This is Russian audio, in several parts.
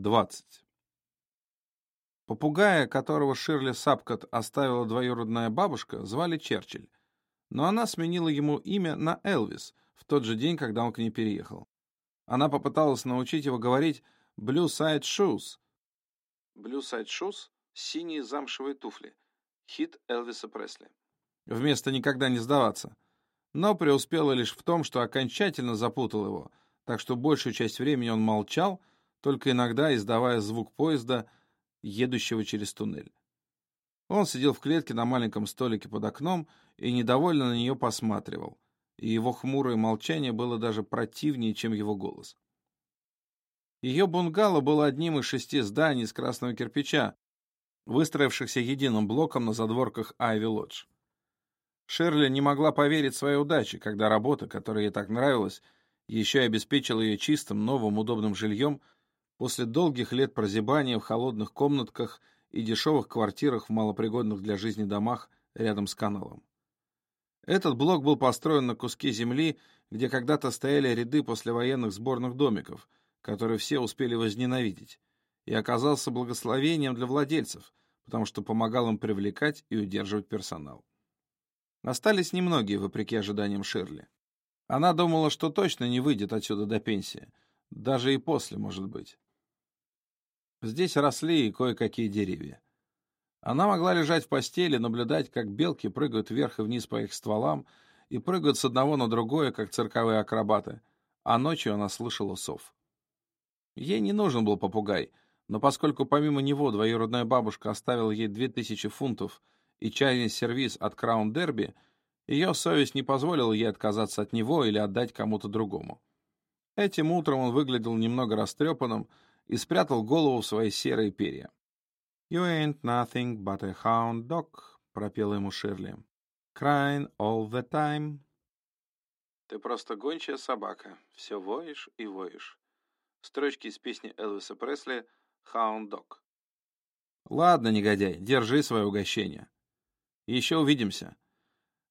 20. Попугая, которого Ширли Сапкот оставила двоюродная бабушка, звали Черчилль, но она сменила ему имя на Элвис в тот же день, когда он к ней переехал. Она попыталась научить его говорить «blue side shoes». «Blue side shoes» — синие замшевые туфли. Хит Элвиса Пресли. Вместо «никогда не сдаваться». Но преуспела лишь в том, что окончательно запутал его, так что большую часть времени он молчал, только иногда издавая звук поезда, едущего через туннель. Он сидел в клетке на маленьком столике под окном и недовольно на нее посматривал, и его хмурое молчание было даже противнее, чем его голос. Ее бунгало было одним из шести зданий из красного кирпича, выстроившихся единым блоком на задворках Айви Лодж. Шерли не могла поверить своей удаче, когда работа, которая ей так нравилась, еще и обеспечила ее чистым, новым, удобным жильем после долгих лет прозябания в холодных комнатках и дешевых квартирах в малопригодных для жизни домах рядом с каналом. Этот блок был построен на куске земли, где когда-то стояли ряды послевоенных сборных домиков, которые все успели возненавидеть, и оказался благословением для владельцев, потому что помогал им привлекать и удерживать персонал. Остались немногие, вопреки ожиданиям Ширли. Она думала, что точно не выйдет отсюда до пенсии, даже и после, может быть. Здесь росли и кое-какие деревья. Она могла лежать в постели, наблюдать, как белки прыгают вверх и вниз по их стволам и прыгают с одного на другое, как цирковые акробаты, а ночью она слышала сов. Ей не нужен был попугай, но поскольку помимо него двоюродная бабушка оставила ей две тысячи фунтов и чайный сервиз от Краун Дерби, ее совесть не позволила ей отказаться от него или отдать кому-то другому. Этим утром он выглядел немного растрепанным и спрятал голову в свои серые перья. «You ain't nothing but a hound dog», — пропела ему Ширли. «Crying all the time». «Ты просто гончая собака, все воешь и воешь». Строчки из песни Элвиса Пресли «Hound Dog». «Ладно, негодяй, держи свое угощение. Еще увидимся».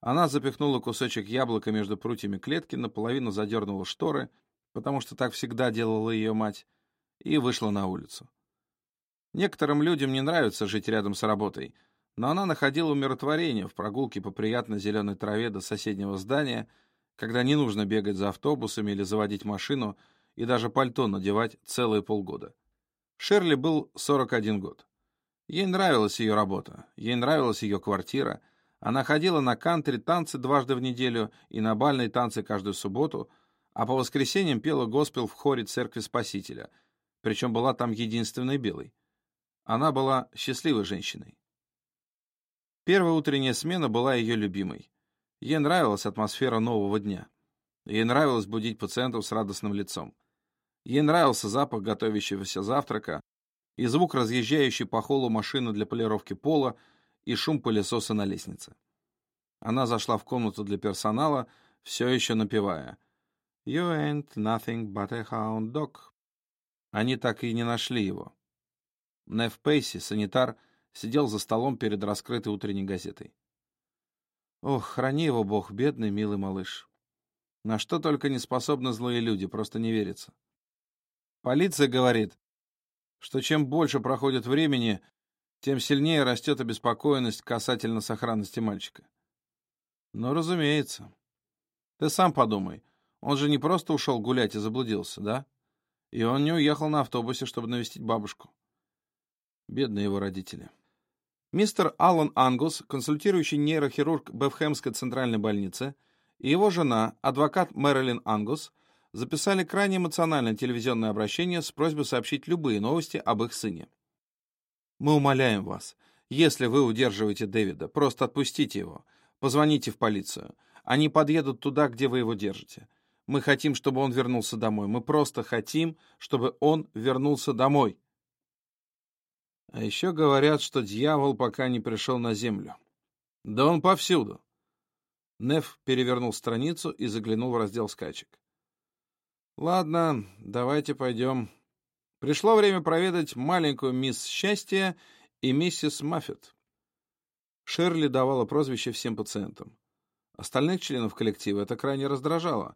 Она запихнула кусочек яблока между прутьями клетки, наполовину задернула шторы, потому что так всегда делала ее мать, и вышла на улицу. Некоторым людям не нравится жить рядом с работой, но она находила умиротворение в прогулке по приятной зеленой траве до соседнего здания, когда не нужно бегать за автобусами или заводить машину и даже пальто надевать целые полгода. Шерли был 41 год. Ей нравилась ее работа, ей нравилась ее квартира. Она ходила на кантри-танцы дважды в неделю и на бальные танцы каждую субботу, а по воскресеньям пела госпел в хоре Церкви Спасителя, причем была там единственной белой. Она была счастливой женщиной. Первая утренняя смена была ее любимой. Ей нравилась атмосфера нового дня. Ей нравилось будить пациентов с радостным лицом. Ей нравился запах готовящегося завтрака и звук разъезжающей по холлу машины для полировки пола и шум пылесоса на лестнице. Она зашла в комнату для персонала, все еще напевая «You ain't nothing but a hound dog». Они так и не нашли его. Неф Пейси, санитар, сидел за столом перед раскрытой утренней газетой. Ох, храни его Бог, бедный, милый малыш. На что только не способны злые люди, просто не верится. Полиция говорит, что чем больше проходит времени, тем сильнее растет обеспокоенность касательно сохранности мальчика. Ну, разумеется. Ты сам подумай, он же не просто ушел гулять и заблудился, да? И он не уехал на автобусе, чтобы навестить бабушку. Бедные его родители. Мистер Аллан Ангус, консультирующий нейрохирург Бефхемской центральной больницы, и его жена, адвокат Мэрилин Ангус, записали крайне эмоциональное телевизионное обращение с просьбой сообщить любые новости об их сыне. «Мы умоляем вас, если вы удерживаете Дэвида, просто отпустите его, позвоните в полицию. Они подъедут туда, где вы его держите. Мы хотим, чтобы он вернулся домой. Мы просто хотим, чтобы он вернулся домой». А еще говорят, что дьявол пока не пришел на землю. Да он повсюду. Неф перевернул страницу и заглянул в раздел скачек. Ладно, давайте пойдем. Пришло время проведать маленькую мисс Счастье и миссис Маффет. Шерли давала прозвище всем пациентам. Остальных членов коллектива это крайне раздражало,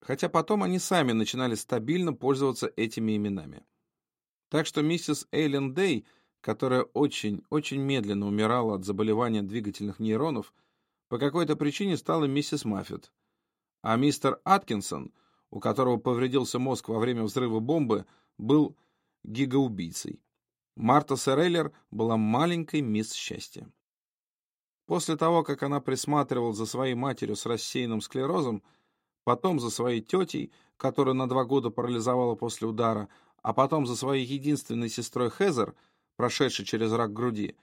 хотя потом они сами начинали стабильно пользоваться этими именами. Так что миссис Эйлен Дэй, которая очень-очень медленно умирала от заболевания двигательных нейронов, по какой-то причине стала миссис Маффет. А мистер Аткинсон, у которого повредился мозг во время взрыва бомбы, был гигаубийцей. Марта Серейлер была маленькой мисс счастья. После того, как она присматривала за своей матерью с рассеянным склерозом, потом за своей тетей, которую на два года парализовала после удара, а потом за своей единственной сестрой Хезер, прошедшей через рак груди,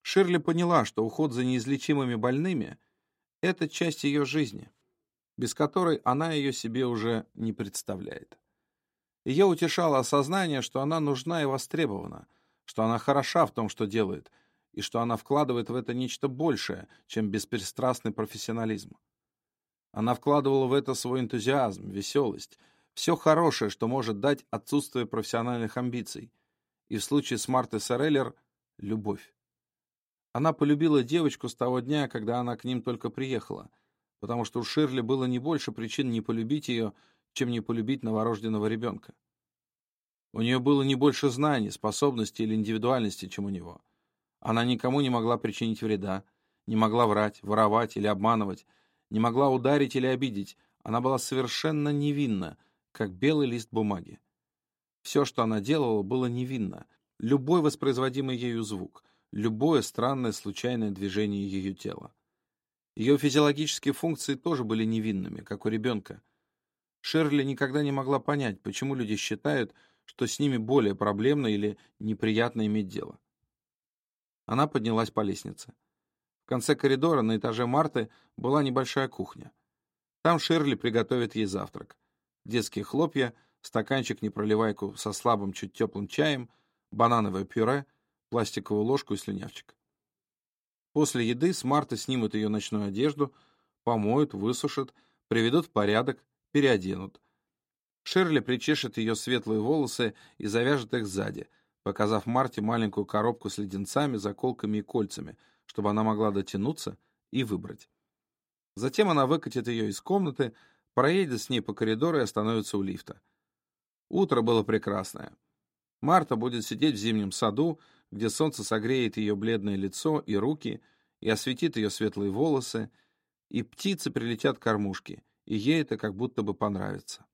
Ширли поняла, что уход за неизлечимыми больными — это часть ее жизни, без которой она ее себе уже не представляет. Ее утешало осознание, что она нужна и востребована, что она хороша в том, что делает, и что она вкладывает в это нечто большее, чем беспристрастный профессионализм. Она вкладывала в это свой энтузиазм, веселость, все хорошее, что может дать отсутствие профессиональных амбиций, и в случае с Мартой Сореллер — любовь. Она полюбила девочку с того дня, когда она к ним только приехала, потому что у Ширли было не больше причин не полюбить ее, чем не полюбить новорожденного ребенка. У нее было не больше знаний, способностей или индивидуальности, чем у него. Она никому не могла причинить вреда, не могла врать, воровать или обманывать, не могла ударить или обидеть. Она была совершенно невинна, как белый лист бумаги. Все, что она делала, было невинно. Любой воспроизводимый ею звук, любое странное случайное движение ее тела. Ее физиологические функции тоже были невинными, как у ребенка. Шерли никогда не могла понять, почему люди считают, что с ними более проблемно или неприятно иметь дело. Она поднялась по лестнице. В конце коридора на этаже Марты была небольшая кухня. Там Шерли приготовит ей завтрак. Детские хлопья, стаканчик непроливайку со слабым чуть теплым чаем, банановое пюре, пластиковую ложку и слюнявчик. После еды с Марты снимут ее ночную одежду, помоют, высушат, приведут в порядок, переоденут. Ширли причешет ее светлые волосы и завяжет их сзади, показав Марте маленькую коробку с леденцами, заколками и кольцами, чтобы она могла дотянуться и выбрать. Затем она выкатит ее из комнаты, проедет с ней по коридору и остановится у лифта. Утро было прекрасное. Марта будет сидеть в зимнем саду, где солнце согреет ее бледное лицо и руки и осветит ее светлые волосы, и птицы прилетят к кормушке, и ей это как будто бы понравится.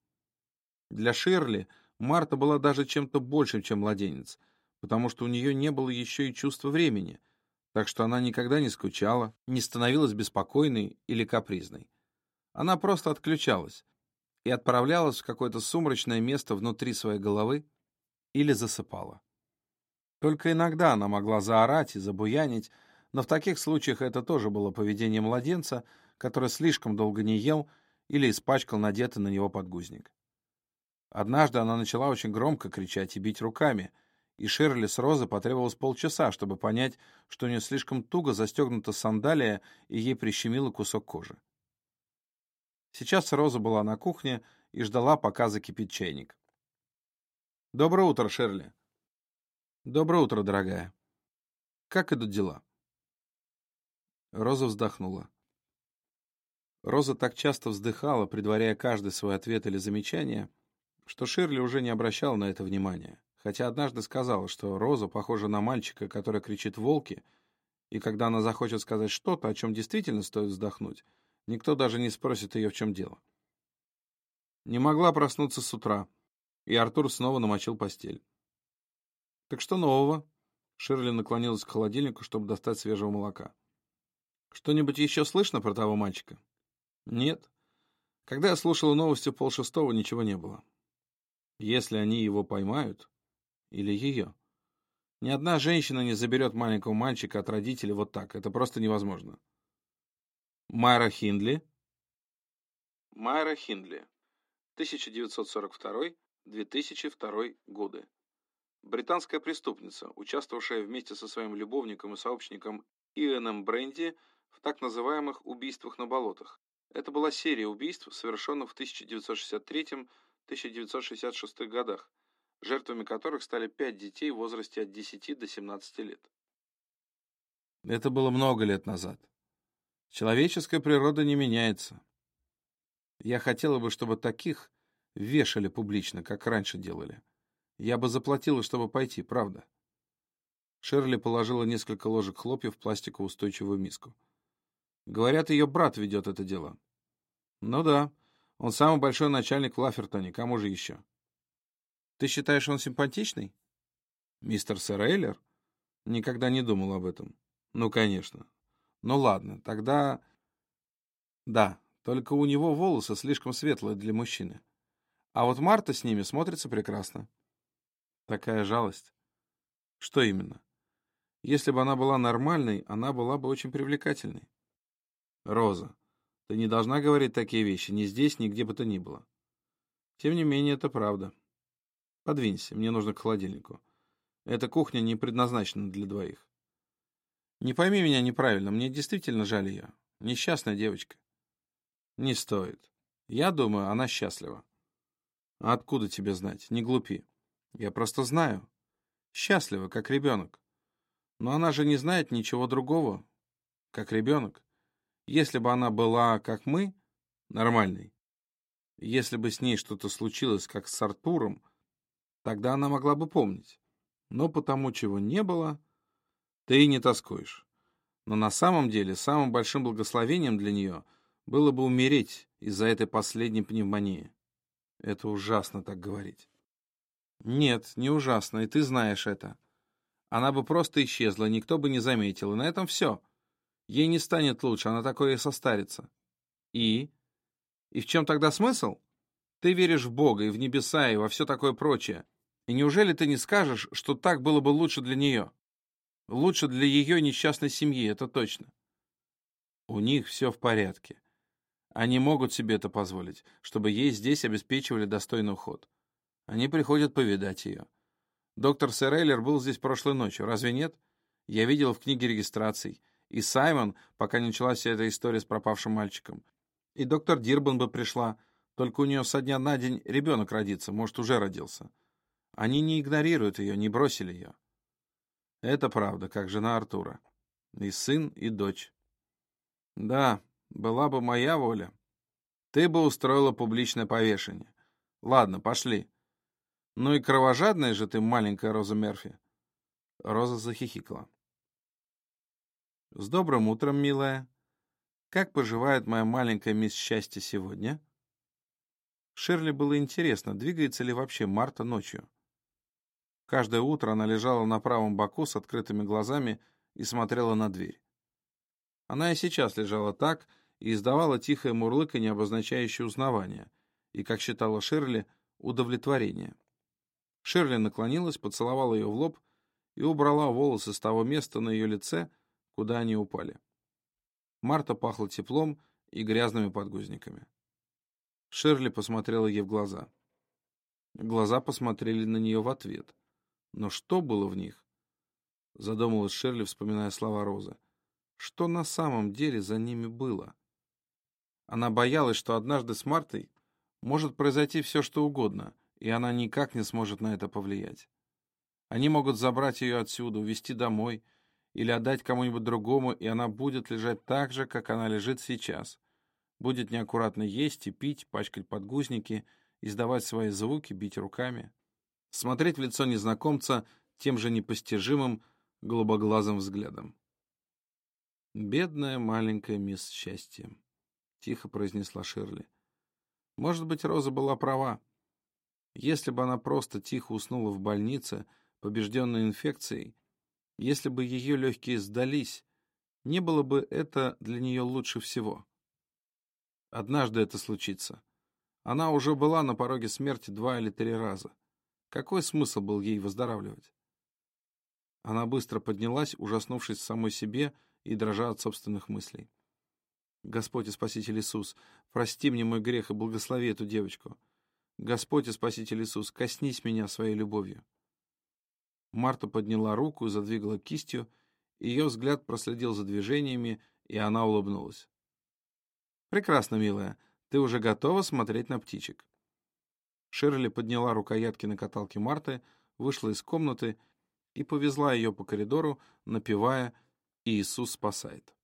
Для Ширли Марта была даже чем-то большим, чем младенец, потому что у нее не было еще и чувства времени, так что она никогда не скучала, не становилась беспокойной или капризной. Она просто отключалась и отправлялась в какое-то сумрачное место внутри своей головы или засыпала. Только иногда она могла заорать и забуянить, но в таких случаях это тоже было поведение младенца, который слишком долго не ел или испачкал надетый на него подгузник. Однажды она начала очень громко кричать и бить руками, и Ширли с Розы потребовалось полчаса, чтобы понять, что у нее слишком туго застегнута сандалия, и ей прищемило кусок кожи. Сейчас Роза была на кухне и ждала, пока закипит чайник. «Доброе утро, Шерли!» «Доброе утро, дорогая!» «Как идут дела?» Роза вздохнула. Роза так часто вздыхала, предваряя каждый свой ответ или замечание, что Ширли уже не обращал на это внимания, хотя однажды сказала, что Роза похожа на мальчика, который кричит «волки», и когда она захочет сказать что-то, о чем действительно стоит вздохнуть, никто даже не спросит ее, в чем дело. Не могла проснуться с утра, и Артур снова намочил постель. «Так что нового?» Ширли наклонилась к холодильнику, чтобы достать свежего молока. «Что-нибудь еще слышно про того мальчика?» «Нет. Когда я слушала новости полшестого, ничего не было. Если они его поймают, или ее. Ни одна женщина не заберет маленького мальчика от родителей вот так. Это просто невозможно. Майра Хиндли. Майра Хиндли. 1942-2002 годы. Британская преступница, участвовавшая вместе со своим любовником и сообщником Иэном Бренди в так называемых «убийствах на болотах». Это была серия убийств, совершенных в 1963 1966 годах, жертвами которых стали пять детей в возрасте от 10 до 17 лет. Это было много лет назад. Человеческая природа не меняется. Я хотела бы, чтобы таких вешали публично, как раньше делали. Я бы заплатила, чтобы пойти, правда. Шерли положила несколько ложек хлопьев в пластиковую миску. Говорят, ее брат ведет это дело. Ну да, он самый большой начальник в Лафертоне, кому же еще? Ты считаешь, он симпатичный? Мистер Сэр Эйлер? Никогда не думал об этом. Ну, конечно. Ну ладно, тогда... Да, только у него волосы слишком светлые для мужчины. А вот Марта с ними смотрится прекрасно. Такая жалость. Что именно? Если бы она была нормальной, она была бы очень привлекательной. Роза, ты не должна говорить такие вещи ни здесь, ни где бы то ни было. Тем не менее, это правда. Подвинься, мне нужно к холодильнику. Эта кухня не предназначена для двоих. Не пойми меня неправильно, мне действительно жаль ее. Несчастная девочка. Не стоит. Я думаю, она счастлива. Откуда тебе знать? Не глупи. Я просто знаю. Счастлива, как ребенок. Но она же не знает ничего другого, как ребенок. Если бы она была, как мы, нормальной, если бы с ней что-то случилось, как с Артуром, тогда она могла бы помнить. Но потому, чего не было, ты и не тоскуешь. Но на самом деле самым большим благословением для нее было бы умереть из-за этой последней пневмонии. Это ужасно так говорить. Нет, не ужасно, и ты знаешь это. Она бы просто исчезла, никто бы не заметил, и на этом все. Ей не станет лучше, она такое и состарится. И? И в чем тогда смысл? Ты веришь в Бога и в небеса и во все такое прочее. И неужели ты не скажешь, что так было бы лучше для нее? Лучше для ее несчастной семьи, это точно. У них все в порядке. Они могут себе это позволить, чтобы ей здесь обеспечивали достойный уход. Они приходят повидать ее. Доктор Серейлер был здесь прошлой ночью, разве нет? Я видел в книге регистраций. И Саймон, пока не началась вся эта история с пропавшим мальчиком. И доктор Дирбан бы пришла, только у нее со дня на день ребенок родится, может, уже родился. Они не игнорируют ее, не бросили ее. Это правда, как жена Артура. И сын, и дочь. Да, была бы моя воля. Ты бы устроила публичное повешение. Ладно, пошли. Ну и кровожадная же ты, маленькая Роза Мерфи. Роза захихикала. С добрым утром, милая. Как поживает моя маленькая мисс Счастье сегодня? Шерли было интересно, двигается ли вообще Марта ночью. Каждое утро она лежала на правом боку с открытыми глазами и смотрела на дверь. Она и сейчас лежала так и издавала тихое мурлыканье, обозначающее узнавание, и, как считала Шерли, удовлетворение. Шерли наклонилась, поцеловала ее в лоб и убрала волосы с того места на ее лице, куда они упали. Марта пахла теплом и грязными подгузниками. Шерли посмотрела ей в глаза. Глаза посмотрели на нее в ответ. Но что было в них? Задумалась Шерли, вспоминая слова Розы. Что на самом деле за ними было? Она боялась, что однажды с Мартой может произойти все, что угодно, и она никак не сможет на это повлиять. Они могут забрать ее отсюда, увезти домой или отдать кому-нибудь другому, и она будет лежать так же, как она лежит сейчас. Будет неаккуратно есть и пить, пачкать подгузники, издавать свои звуки, бить руками смотреть в лицо незнакомца тем же непостижимым голубоглазым взглядом. «Бедная маленькая мисс Счастье», — тихо произнесла Ширли. «Может быть, Роза была права. Если бы она просто тихо уснула в больнице, побежденной инфекцией, если бы ее легкие сдались, не было бы это для нее лучше всего. Однажды это случится. Она уже была на пороге смерти два или три раза. Какой смысл был ей выздоравливать? Она быстро поднялась, ужаснувшись самой себе и дрожа от собственных мыслей. Господь и Спаситель Иисус, прости мне мой грех и благослови эту девочку. Господь и Спаситель Иисус, коснись меня своей любовью. Марта подняла руку задвигала кистью, ее взгляд проследил за движениями, и она улыбнулась. «Прекрасно, милая, ты уже готова смотреть на птичек». Шерли подняла рукоятки на каталке Марты, вышла из комнаты и повезла ее по коридору, напевая «Иисус спасает».